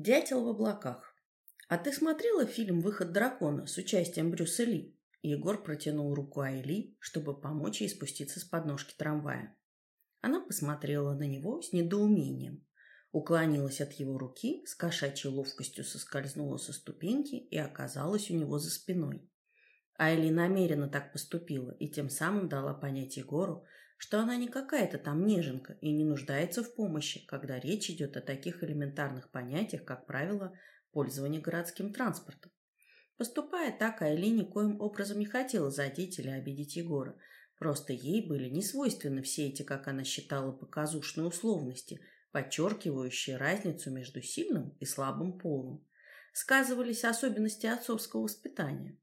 Дятел в облаках. А ты смотрела фильм «Выход дракона» с участием Брюса Ли? Егор протянул руку Айли, чтобы помочь ей спуститься с подножки трамвая. Она посмотрела на него с недоумением, уклонилась от его руки, с кошачьей ловкостью соскользнула со ступеньки и оказалась у него за спиной. Айли намеренно так поступила и тем самым дала понять Егору, что она не какая-то там неженка и не нуждается в помощи, когда речь идет о таких элементарных понятиях, как правило, пользования городским транспортом. Поступая так, Айли никоим образом не хотела задеть или обидеть Егора. Просто ей были не свойственны все эти, как она считала, показушные условности, подчеркивающие разницу между сильным и слабым полом. Сказывались особенности отцовского воспитания.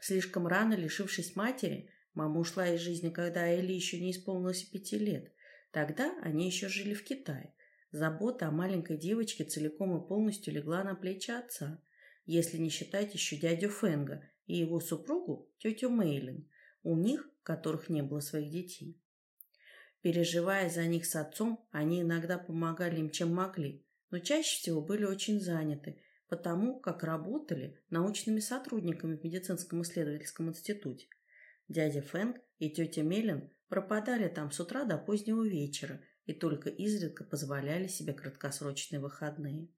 Слишком рано лишившись матери, мама ушла из жизни, когда Айли еще не исполнилось пяти лет. Тогда они еще жили в Китае. Забота о маленькой девочке целиком и полностью легла на плечи отца, если не считать еще дядю Фенга и его супругу, тетю Мейлин, у них, которых не было своих детей. Переживая за них с отцом, они иногда помогали им, чем могли, но чаще всего были очень заняты – потому как работали научными сотрудниками в медицинском исследовательском институте. Дядя Фэнк и тетя Мелин пропадали там с утра до позднего вечера и только изредка позволяли себе краткосрочные выходные.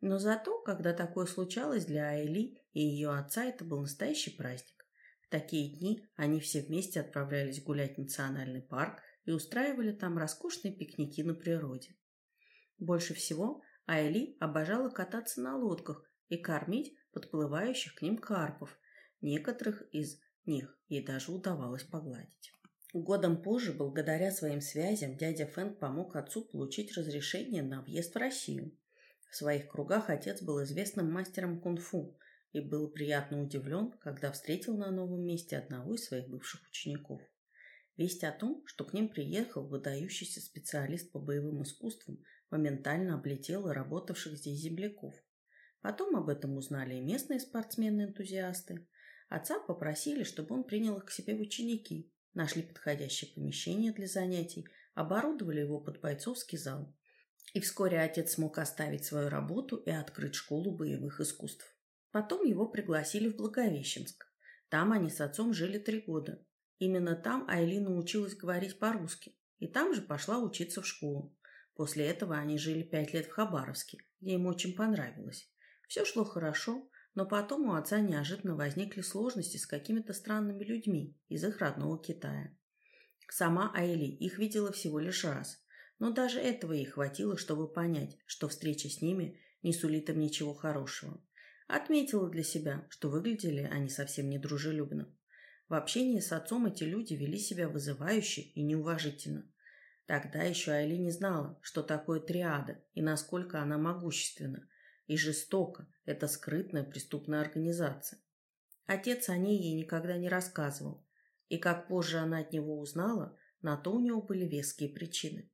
Но зато, когда такое случалось для Айли и ее отца, это был настоящий праздник. В такие дни они все вместе отправлялись гулять в национальный парк и устраивали там роскошные пикники на природе. Больше всего Айли обожала кататься на лодках и кормить подплывающих к ним карпов. Некоторых из них ей даже удавалось погладить. Годом позже, благодаря своим связям, дядя Фэнк помог отцу получить разрешение на въезд в Россию. В своих кругах отец был известным мастером кунг-фу и был приятно удивлен, когда встретил на новом месте одного из своих бывших учеников. Весть о том, что к ним приехал выдающийся специалист по боевым искусствам, моментально облетела работавших здесь земляков. Потом об этом узнали и местные спортсмены-энтузиасты. Отца попросили, чтобы он принял их к себе в ученики, нашли подходящее помещение для занятий, оборудовали его под бойцовский зал. И вскоре отец смог оставить свою работу и открыть школу боевых искусств. Потом его пригласили в Благовещенск. Там они с отцом жили три года. Именно там Айлина училась говорить по-русски, и там же пошла учиться в школу. После этого они жили пять лет в Хабаровске, где им очень понравилось. Все шло хорошо, но потом у отца неожиданно возникли сложности с какими-то странными людьми из их родного Китая. Сама Айли их видела всего лишь раз, но даже этого ей хватило, чтобы понять, что встреча с ними не сулит им ничего хорошего. Отметила для себя, что выглядели они совсем недружелюбно. В общении с отцом эти люди вели себя вызывающе и неуважительно. Тогда еще Айли не знала, что такое триада и насколько она могущественна и жестока эта скрытная преступная организация. Отец о ней ей никогда не рассказывал, и как позже она от него узнала, на то у него были веские причины.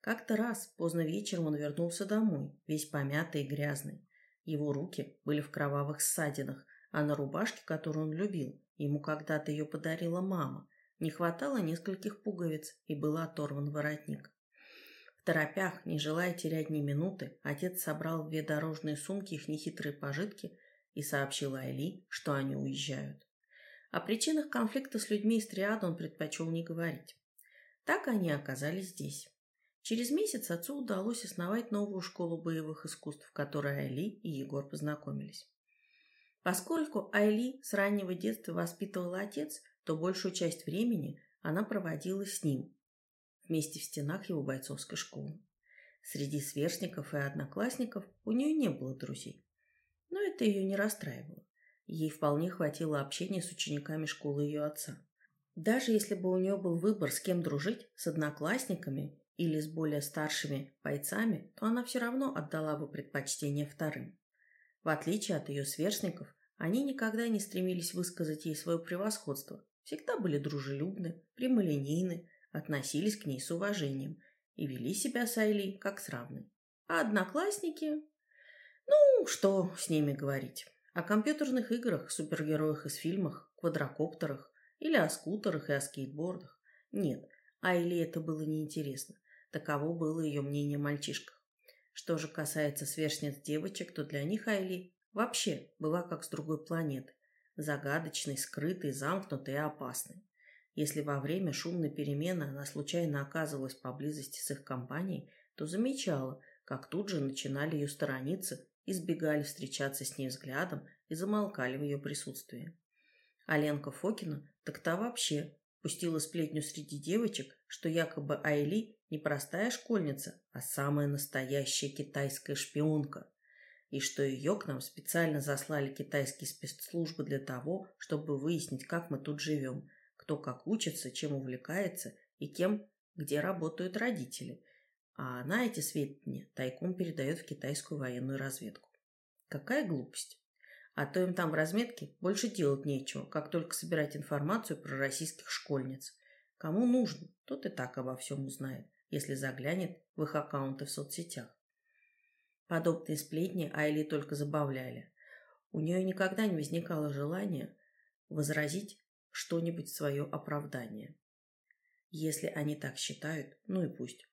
Как-то раз поздно вечером он вернулся домой, весь помятый и грязный. Его руки были в кровавых ссадинах, а на рубашке, которую он любил, ему когда-то ее подарила мама, не хватало нескольких пуговиц, и был оторван воротник. Торопях, не желая терять ни минуты, отец собрал две дорожные сумки их нехитрые пожитки и сообщил Айли, что они уезжают. О причинах конфликта с людьми из триада он предпочел не говорить. Так они оказались здесь. Через месяц отцу удалось основать новую школу боевых искусств, в которой Айли и Егор познакомились. Поскольку Айли с раннего детства воспитывал отец, то большую часть времени она проводила с ним, вместе в стенах его бойцовской школы. Среди сверстников и одноклассников у нее не было друзей. Но это ее не расстраивало. Ей вполне хватило общения с учениками школы ее отца. Даже если бы у нее был выбор, с кем дружить, с одноклассниками или с более старшими бойцами, то она все равно отдала бы предпочтение вторым. В отличие от ее сверстников, они никогда не стремились высказать ей свое превосходство, всегда были дружелюбны, прямолинейны, относились к ней с уважением и вели себя с Айли как с равной. А одноклассники... Ну, что с ними говорить? О компьютерных играх, супергероях из фильмах, квадрокоптерах или о скутерах и о скейтбордах. Нет, Айли это было неинтересно. Таково было ее мнение о мальчишках. Что же касается сверстниц девочек, то для них Айли вообще была как с другой планеты. Загадочной, скрытой, замкнутой и опасной. Если во время шумной перемены она случайно оказывалась поблизости с их компанией, то замечала, как тут же начинали ее сторониться, избегали встречаться с ней взглядом и замолкали в ее присутствии. А Ленка Фокина так та вообще пустила сплетню среди девочек, что якобы Айли не простая школьница, а самая настоящая китайская шпионка. И что ее к нам специально заслали китайские спецслужбы для того, чтобы выяснить, как мы тут живем, кто как учится, чем увлекается и кем, где работают родители. А она эти сведения тайком передает в китайскую военную разведку. Какая глупость. А то им там в разметке больше делать нечего, как только собирать информацию про российских школьниц. Кому нужно, тот и так обо всем узнает, если заглянет в их аккаунты в соцсетях. Подобные сплетни Айли только забавляли. У нее никогда не возникало желания возразить что-нибудь свое оправдание. Если они так считают, ну и пусть.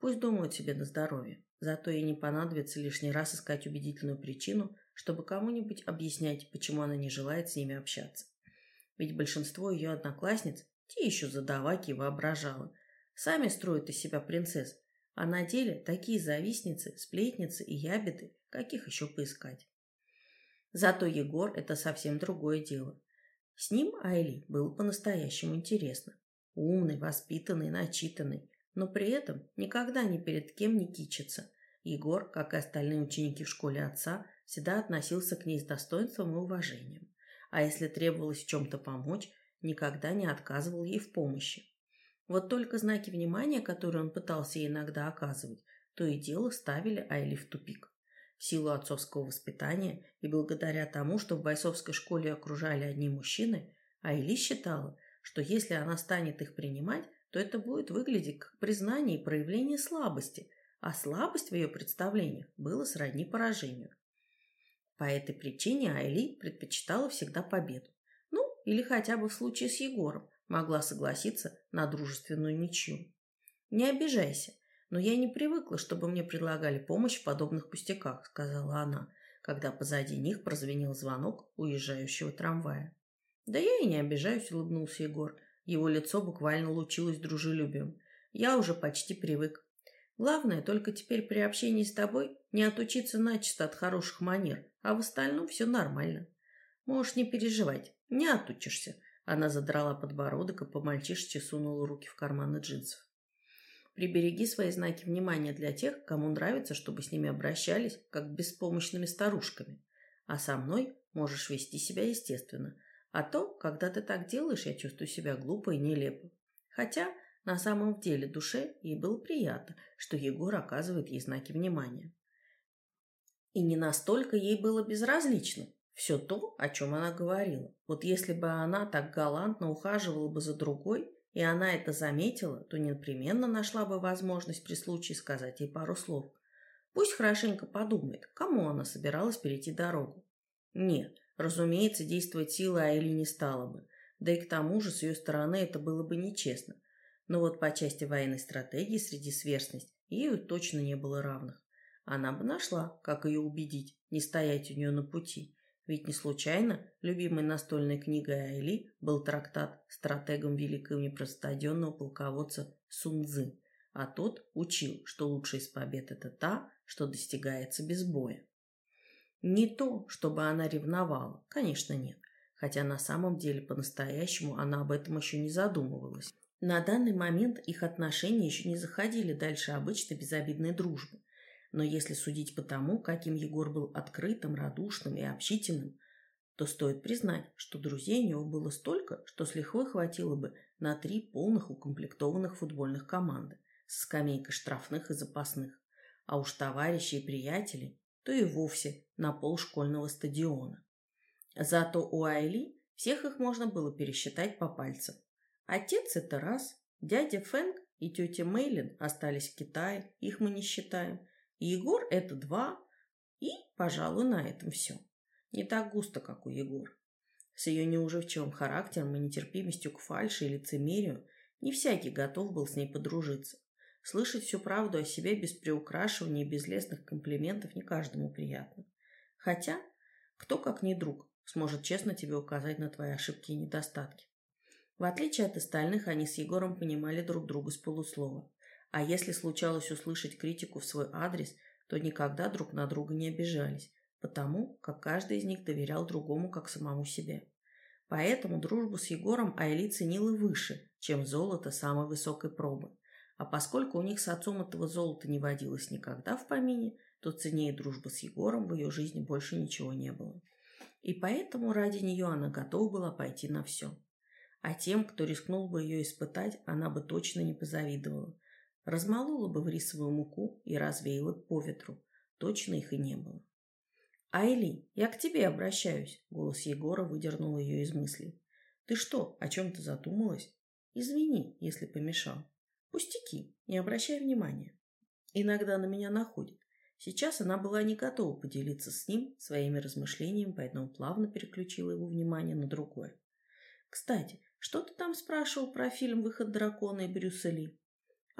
Пусть думают себе на здоровье. Зато ей не понадобится лишний раз искать убедительную причину, чтобы кому-нибудь объяснять, почему она не желает с ними общаться. Ведь большинство ее одноклассниц, те еще задаваки воображала, сами строят из себя принцесс, а на деле такие завистницы, сплетницы и ябеды, каких еще поискать. Зато Егор – это совсем другое дело. С ним Айли было по-настоящему интересно. Умный, воспитанный, начитанный, но при этом никогда ни перед кем не кичится. Егор, как и остальные ученики в школе отца, всегда относился к ней с достоинством и уважением. А если требовалось в чем-то помочь, никогда не отказывал ей в помощи. Вот только знаки внимания, которые он пытался иногда оказывать, то и дело ставили Айли в тупик в силу отцовского воспитания и благодаря тому, что в бойцовской школе окружали одни мужчины, Айли считала, что если она станет их принимать, то это будет выглядеть как признание и проявление слабости, а слабость в ее представлениях была сродни поражению. По этой причине Айли предпочитала всегда победу. Ну, или хотя бы в случае с Егором могла согласиться на дружественную ничью. Не обижайся, «Но я не привыкла, чтобы мне предлагали помощь в подобных пустяках», — сказала она, когда позади них прозвенел звонок уезжающего трамвая. «Да я и не обижаюсь», — улыбнулся Егор. Его лицо буквально лучилось дружелюбием. «Я уже почти привык. Главное, только теперь при общении с тобой не отучиться начисто от хороших манер, а в остальном все нормально. Можешь не переживать, не отучишься». Она задрала подбородок и по-мальчишечи сунула руки в карманы джинсов. Прибереги свои знаки внимания для тех, кому нравится, чтобы с ними обращались, как беспомощными старушками. А со мной можешь вести себя естественно. А то, когда ты так делаешь, я чувствую себя глупо и нелепо. Хотя на самом деле душе ей было приятно, что Егор оказывает ей знаки внимания. И не настолько ей было безразлично все то, о чем она говорила. Вот если бы она так галантно ухаживала бы за другой, и она это заметила, то непременно нашла бы возможность при случае сказать ей пару слов. Пусть хорошенько подумает, кому она собиралась перейти дорогу. Нет, разумеется, действовать силой Айли не стала бы. Да и к тому же с ее стороны это было бы нечестно. Но вот по части военной стратегии среди сверстность ею точно не было равных. Она бы нашла, как ее убедить, не стоять у нее на пути. Ведь не случайно любимой настольной книгой Айли был трактат стратегом великого непростоденного полководца Сунзы, а тот учил, что лучшая из побед – это та, что достигается без боя. Не то, чтобы она ревновала, конечно, нет, хотя на самом деле по-настоящему она об этом еще не задумывалась. На данный момент их отношения еще не заходили дальше обычной безобидной дружбы. Но если судить по тому, каким Егор был открытым, радушным и общительным, то стоит признать, что друзей у него было столько, что с лихвой хватило бы на три полных укомплектованных футбольных команды со скамейкой штрафных и запасных. А уж товарищи и приятели, то и вовсе на пол школьного стадиона. Зато у Айли всех их можно было пересчитать по пальцам. Отец – это раз, дядя Фэнк и тетя Мейлин остались в Китае, их мы не считаем – Егор – это два, и, пожалуй, на этом все. Не так густо, как у Егор. С ее неуживчивым характером и нетерпимостью к фальши и лицемерию не всякий готов был с ней подружиться. Слышать всю правду о себе без приукрашивания и без лестных комплиментов не каждому приятно. Хотя, кто как не друг, сможет честно тебе указать на твои ошибки и недостатки. В отличие от остальных, они с Егором понимали друг друга с полуслова. А если случалось услышать критику в свой адрес, то никогда друг на друга не обижались, потому как каждый из них доверял другому как самому себе. Поэтому дружбу с Егором Айли ценила выше, чем золото самой высокой пробы. А поскольку у них с отцом этого золота не водилось никогда в помине, то ценнее дружбы с Егором в ее жизни больше ничего не было. И поэтому ради нее она готова была пойти на все. А тем, кто рискнул бы ее испытать, она бы точно не позавидовала. Размолола бы в рисовую муку и развеяла по ветру. Точно их и не было. «Айли, я к тебе обращаюсь», — голос Егора выдернул ее из мыслей. «Ты что, о чем-то задумалась? Извини, если помешал. Пустяки, не обращай внимания. Иногда на меня находит. Сейчас она была не готова поделиться с ним своими размышлениями, поэтому плавно переключила его внимание на другое. «Кстати, что ты там спрашивал про фильм «Выход дракона» и Брюса Ли?»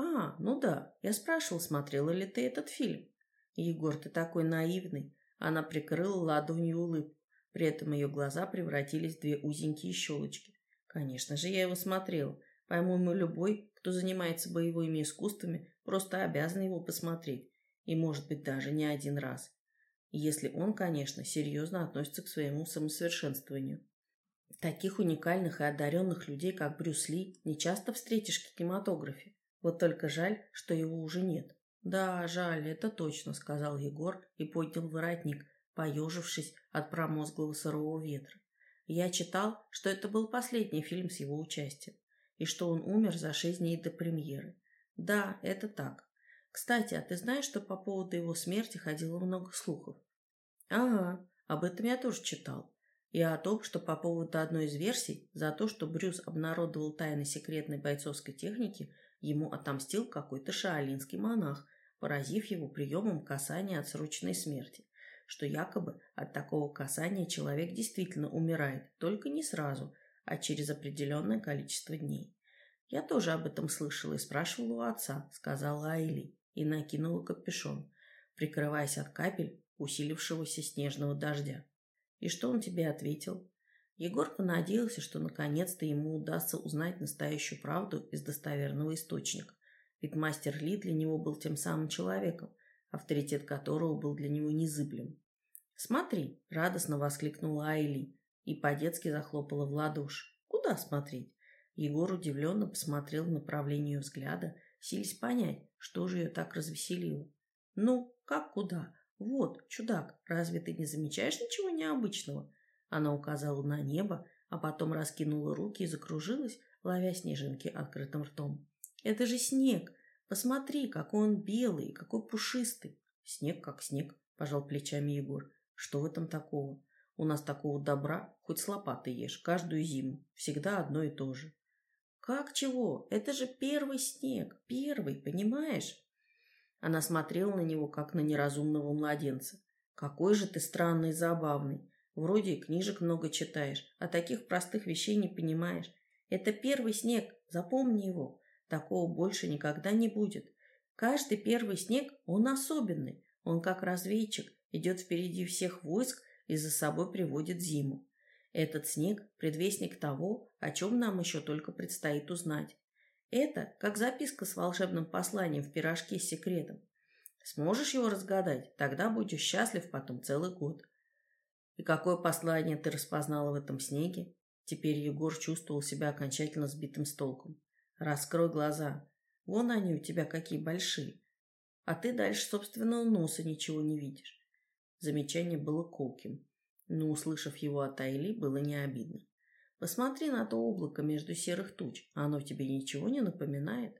«А, ну да, я спрашивал, смотрела ли ты этот фильм». «Егор, ты такой наивный. Она прикрыла ладонью улыбку. При этом ее глаза превратились в две узенькие щелочки. Конечно же, я его смотрел. По-моему, любой, кто занимается боевыми искусствами, просто обязан его посмотреть. И, может быть, даже не один раз. Если он, конечно, серьезно относится к своему самосовершенствованию. Таких уникальных и одаренных людей, как Брюс Ли, не часто встретишь в кинематографе. Вот только жаль, что его уже нет. «Да, жаль, это точно», — сказал Егор и поднял воротник, поежившись от промозглого сырого ветра. Я читал, что это был последний фильм с его участием, и что он умер за шесть дней до премьеры. Да, это так. Кстати, а ты знаешь, что по поводу его смерти ходило много слухов? Ага, об этом я тоже читал. И о том, что по поводу одной из версий, за то, что Брюс обнародовал тайны секретной бойцовской техники, Ему отомстил какой-то шаолинский монах, поразив его приемом касания отсроченной смерти, что якобы от такого касания человек действительно умирает, только не сразу, а через определенное количество дней. Я тоже об этом слышала и спрашивала у отца, сказала Айли, и накинула капюшон, прикрываясь от капель усилившегося снежного дождя. И что он тебе ответил? Егор понадеялся, что наконец-то ему удастся узнать настоящую правду из достоверного источника. Ведь мастер Ли для него был тем самым человеком, авторитет которого был для него незыблем. «Смотри!» – радостно воскликнула Айли и по-детски захлопала в ладоши. «Куда смотреть?» Егор удивленно посмотрел в направлении ее взгляда, силясь понять, что же ее так развеселило. «Ну, как куда? Вот, чудак, разве ты не замечаешь ничего необычного?» Она указала на небо, а потом раскинула руки и закружилась, ловя снежинки открытым ртом. «Это же снег! Посмотри, какой он белый, какой пушистый!» «Снег как снег», — пожал плечами Егор. «Что в этом такого? У нас такого добра хоть с лопатой ешь, каждую зиму. Всегда одно и то же». «Как чего? Это же первый снег, первый, понимаешь?» Она смотрела на него, как на неразумного младенца. «Какой же ты странный и забавный. Вроде и книжек много читаешь, а таких простых вещей не понимаешь. Это первый снег, запомни его. Такого больше никогда не будет. Каждый первый снег, он особенный. Он как разведчик, идет впереди всех войск и за собой приводит зиму. Этот снег – предвестник того, о чем нам еще только предстоит узнать. Это как записка с волшебным посланием в пирожке с секретом. Сможешь его разгадать, тогда будешь счастлив потом целый год. И какое послание ты распознала в этом снеге? Теперь Егор чувствовал себя окончательно сбитым с толком. Раскрой глаза. Вон они у тебя какие большие. А ты дальше собственного носа ничего не видишь. Замечание было колким, но, услышав его от Айли, было не обидно. Посмотри на то облако между серых туч, оно тебе ничего не напоминает?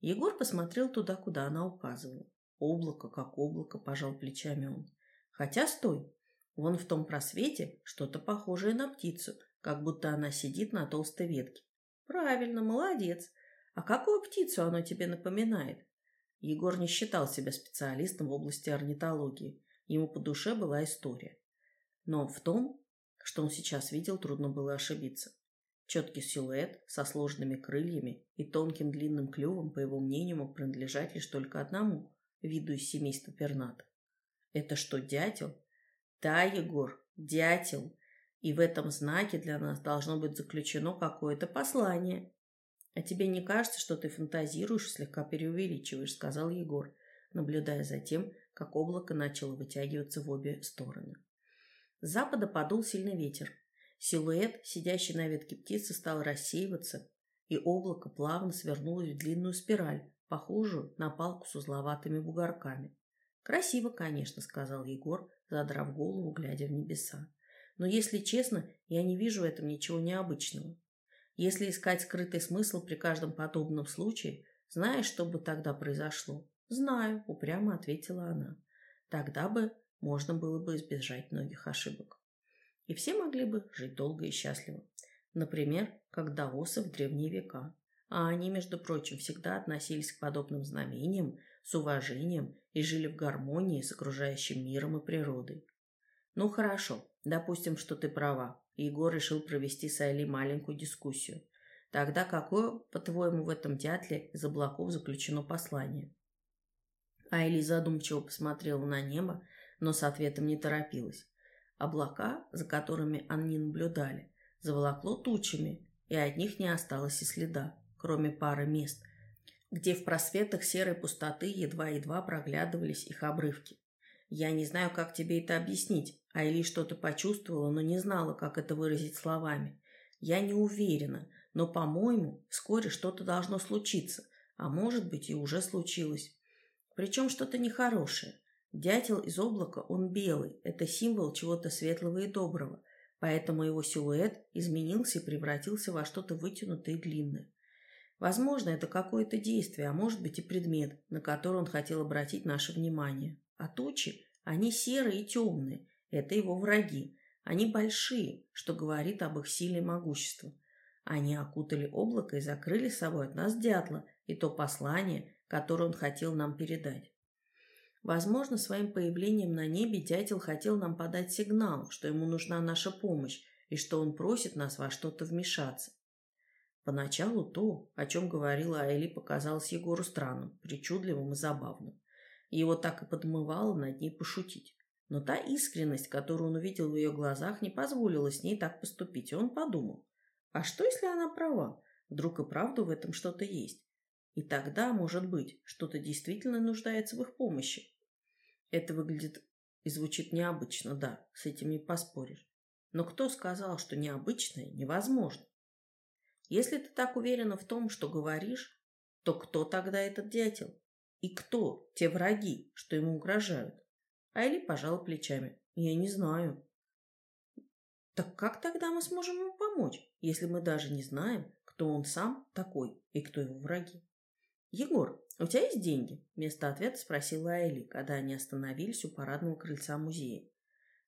Егор посмотрел туда, куда она указывала. Облако как облако, пожал плечами он. Хотя стой, Вон в том просвете что-то похожее на птицу, как будто она сидит на толстой ветке. Правильно, молодец. А какую птицу оно тебе напоминает? Егор не считал себя специалистом в области орнитологии. Ему по душе была история. Но в том, что он сейчас видел, трудно было ошибиться. Четкий силуэт со сложными крыльями и тонким длинным клювом, по его мнению, мог принадлежать лишь только одному виду из семейства пернатых. Это что, дятел? Да, Егор, дятел. И в этом знаке для нас должно быть заключено какое-то послание. А тебе не кажется, что ты фантазируешь, слегка преувеличиваешь, сказал Егор, наблюдая за тем, как облако начало вытягиваться в обе стороны. С запада подул сильный ветер. Силуэт, сидящий на ветке птицы, стал рассеиваться, и облако плавно свернулось в длинную спираль, похожую на палку с узловатыми бугорками. «Красиво, конечно», — сказал Егор, задрав голову, глядя в небеса. «Но, если честно, я не вижу в этом ничего необычного. Если искать скрытый смысл при каждом подобном случае, знаешь, что бы тогда произошло?» «Знаю», — упрямо ответила она. «Тогда бы можно было бы избежать многих ошибок» и все могли бы жить долго и счастливо. Например, как даосы в древние века. А они, между прочим, всегда относились к подобным знамениям с уважением и жили в гармонии с окружающим миром и природой. Ну хорошо, допустим, что ты права. Егор решил провести с Айли маленькую дискуссию. Тогда какое, по-твоему, в этом дятле из облаков заключено послание? Айли задумчиво посмотрела на небо, но с ответом не торопилась. Облака, за которыми они наблюдали, заволокло тучами, и от них не осталось и следа, кроме пары мест, где в просветах серой пустоты едва-едва проглядывались их обрывки. Я не знаю, как тебе это объяснить. Айли что-то почувствовала, но не знала, как это выразить словами. Я не уверена, но, по-моему, вскоре что-то должно случиться, а может быть и уже случилось. Причем что-то нехорошее. Дятел из облака, он белый, это символ чего-то светлого и доброго, поэтому его силуэт изменился и превратился во что-то вытянутое и длинное. Возможно, это какое-то действие, а может быть и предмет, на который он хотел обратить наше внимание. А тучи, они серые и темные, это его враги. Они большие, что говорит об их силе и могуществе. Они окутали облако и закрыли собой от нас дятла и то послание, которое он хотел нам передать. Возможно, своим появлением на небе дятел хотел нам подать сигнал, что ему нужна наша помощь и что он просит нас во что-то вмешаться. Поначалу то, о чем говорила Айли, показалось Егору странным, причудливым и забавным. Его так и подмывало над ней пошутить. Но та искренность, которую он увидел в ее глазах, не позволила с ней так поступить, и он подумал, а что, если она права? Вдруг и правда в этом что-то есть? И тогда, может быть, что-то действительно нуждается в их помощи. Это выглядит и звучит необычно, да, с этим не поспоришь. Но кто сказал, что необычное невозможно? Если ты так уверена в том, что говоришь, то кто тогда этот дятел? И кто те враги, что ему угрожают? Айли пожала плечами. Я не знаю. Так как тогда мы сможем ему помочь, если мы даже не знаем, кто он сам такой и кто его враги? «Егор, у тебя есть деньги?» – вместо ответа спросила Айли, когда они остановились у парадного крыльца музея.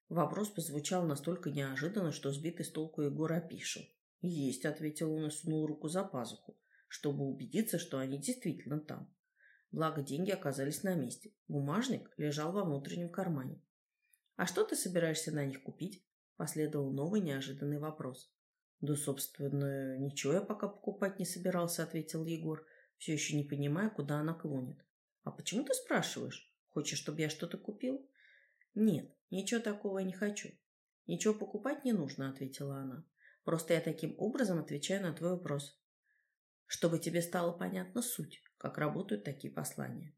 Вопрос прозвучал настолько неожиданно, что сбитый с толку Егор опишел. «Есть», – ответил он и сунул руку за пазуху, чтобы убедиться, что они действительно там. Благо, деньги оказались на месте. Бумажник лежал во внутреннем кармане. «А что ты собираешься на них купить?» – последовал новый неожиданный вопрос. «Да, собственно, ничего я пока покупать не собирался», – ответил Егор все еще не понимая, куда она клонит. «А почему ты спрашиваешь? Хочешь, чтобы я что-то купил?» «Нет, ничего такого я не хочу. Ничего покупать не нужно», — ответила она. «Просто я таким образом отвечаю на твой вопрос. Чтобы тебе стало понятна суть, как работают такие послания».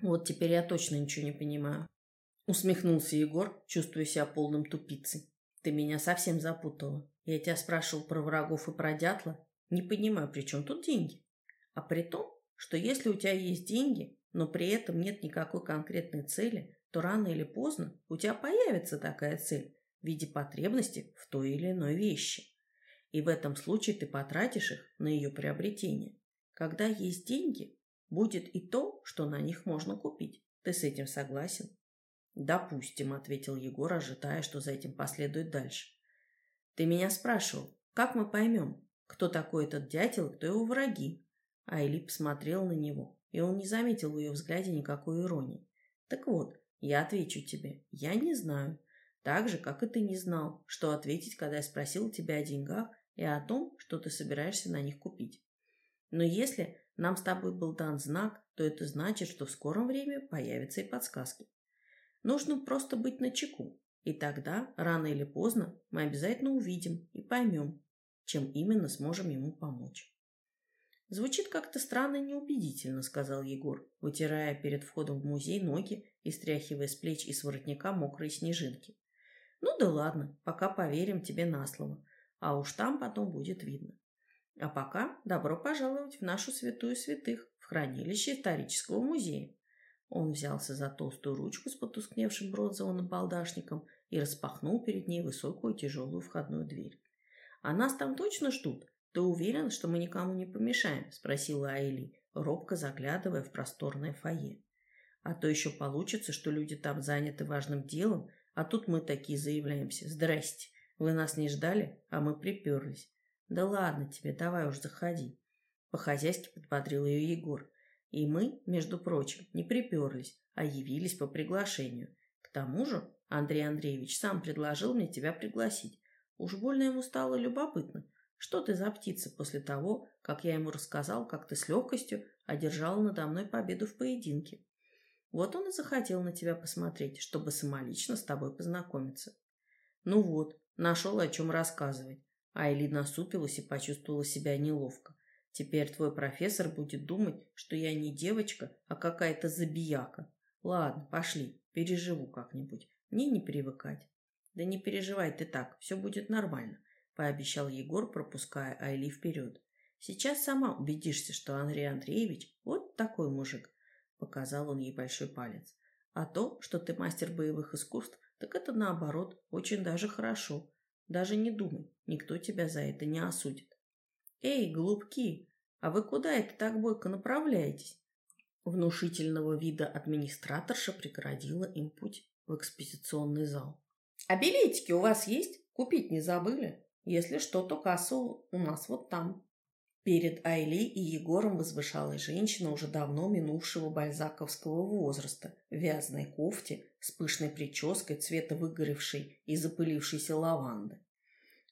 «Вот теперь я точно ничего не понимаю», — усмехнулся Егор, чувствуя себя полным тупицей. «Ты меня совсем запутала. Я тебя спрашивал про врагов и про дятла. Не понимаю, при чем тут деньги?» А при том, что если у тебя есть деньги, но при этом нет никакой конкретной цели, то рано или поздно у тебя появится такая цель в виде потребности в той или иной вещи. И в этом случае ты потратишь их на ее приобретение. Когда есть деньги, будет и то, что на них можно купить. Ты с этим согласен? Допустим, ответил Егор, ожидая, что за этим последует дальше. Ты меня спрашивал, как мы поймем, кто такой этот дятел кто его враги? Айли посмотрел на него, и он не заметил в ее взгляде никакой иронии. «Так вот, я отвечу тебе. Я не знаю. Так же, как и ты не знал, что ответить, когда я спросил тебя о деньгах и о том, что ты собираешься на них купить. Но если нам с тобой был дан знак, то это значит, что в скором времени появятся и подсказки. Нужно просто быть начеку, и тогда, рано или поздно, мы обязательно увидим и поймем, чем именно сможем ему помочь. Звучит как-то странно и неубедительно, сказал Егор, вытирая перед входом в музей ноги и стряхивая с плеч и с воротника мокрые снежинки. Ну да ладно, пока поверим тебе на слово, а уж там потом будет видно. А пока добро пожаловать в нашу святую святых, в хранилище исторического музея. Он взялся за толстую ручку с потускневшим бронзовым набалдашником и распахнул перед ней высокую тяжелую входную дверь. «А нас там точно ждут? Ты уверен, что мы никому не помешаем?» – спросила Айли, робко заглядывая в просторное фойе. «А то еще получится, что люди там заняты важным делом, а тут мы такие заявляемся. Здрасте, вы нас не ждали, а мы приперлись. Да ладно тебе, давай уж заходи». По-хозяйски подбодрил ее Егор. И мы, между прочим, не приперлись, а явились по приглашению. К тому же Андрей Андреевич сам предложил мне тебя пригласить. Уж больно ему стало любопытно, что ты за птица после того, как я ему рассказал, как ты с легкостью одержала надо мной победу в поединке. Вот он и захотел на тебя посмотреть, чтобы самолично с тобой познакомиться. Ну вот, нашел о чем рассказывать. Айли насупилась и почувствовала себя неловко. Теперь твой профессор будет думать, что я не девочка, а какая-то забияка. Ладно, пошли, переживу как-нибудь. Мне не привыкать. Да не переживай ты так, все будет нормально, пообещал Егор, пропуская Айли вперед. Сейчас сама убедишься, что Андрей Андреевич вот такой мужик. Показал он ей большой палец. А то, что ты мастер боевых искусств, так это наоборот, очень даже хорошо. Даже не думай, никто тебя за это не осудит. Эй, голубки, а вы куда это так бойко направляетесь? Внушительного вида администраторша преградила им путь в экспозиционный зал. «А билетики у вас есть? Купить не забыли? Если что, то касса у нас вот там». Перед Айли и Егором возвышалась женщина уже давно минувшего бальзаковского возраста, в вязаной кофте, с пышной прической цвета выгоревшей и запылившейся лаванды.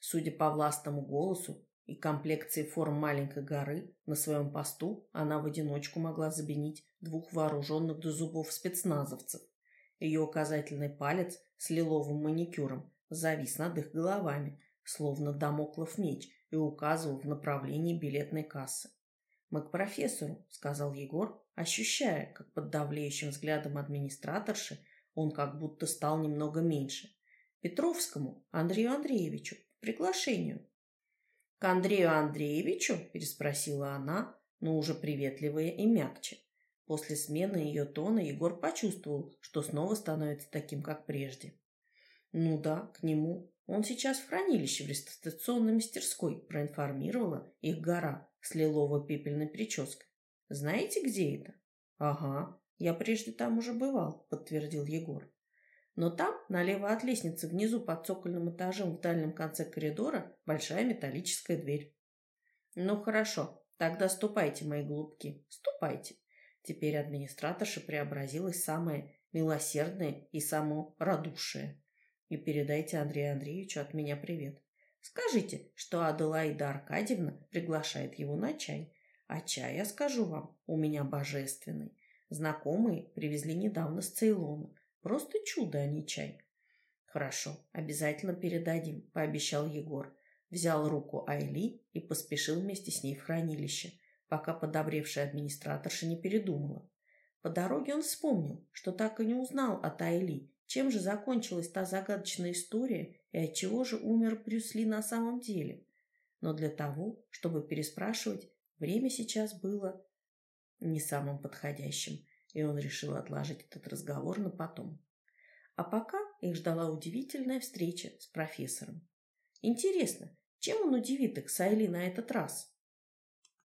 Судя по властному голосу и комплекции форм маленькой горы, на своем посту она в одиночку могла забинить двух вооруженных до зубов спецназовцев. Ее указательный палец с лиловым маникюром завис над их головами, словно домоклов меч, и указывал в направлении билетной кассы. «Мы к профессору», — сказал Егор, ощущая, как под давлеющим взглядом администраторши он как будто стал немного меньше. «Петровскому Андрею Андреевичу, приглашению». «К Андрею Андреевичу?» – переспросила она, но уже приветливая и мягче. После смены ее тона Егор почувствовал, что снова становится таким, как прежде. «Ну да, к нему. Он сейчас в хранилище в реставрационной мастерской», – проинформировала их гора с лилово-пепельной прической. «Знаете, где это?» «Ага, я прежде там уже бывал», – подтвердил Егор. Но там, налево от лестницы, внизу под цокольным этажом в дальнем конце коридора, большая металлическая дверь. «Ну хорошо, тогда ступайте, мои голубки, ступайте». Теперь администраторша преобразилась самая милосердная и саморадушая. И передайте Андрею Андреевичу от меня привет. Скажите, что Аделаида Аркадьевна приглашает его на чай. А чай, я скажу вам, у меня божественный. Знакомые привезли недавно с Цейлона. Просто чудо, а не чай. Хорошо, обязательно передадим, пообещал Егор. Взял руку Айли и поспешил вместе с ней в хранилище пока подобревшая администраторша не передумала. По дороге он вспомнил, что так и не узнал от Айли, чем же закончилась та загадочная история и от чего же умер Брюс Ли на самом деле. Но для того, чтобы переспрашивать, время сейчас было не самым подходящим, и он решил отложить этот разговор на потом. А пока их ждала удивительная встреча с профессором. Интересно, чем он удивит их с Айли на этот раз?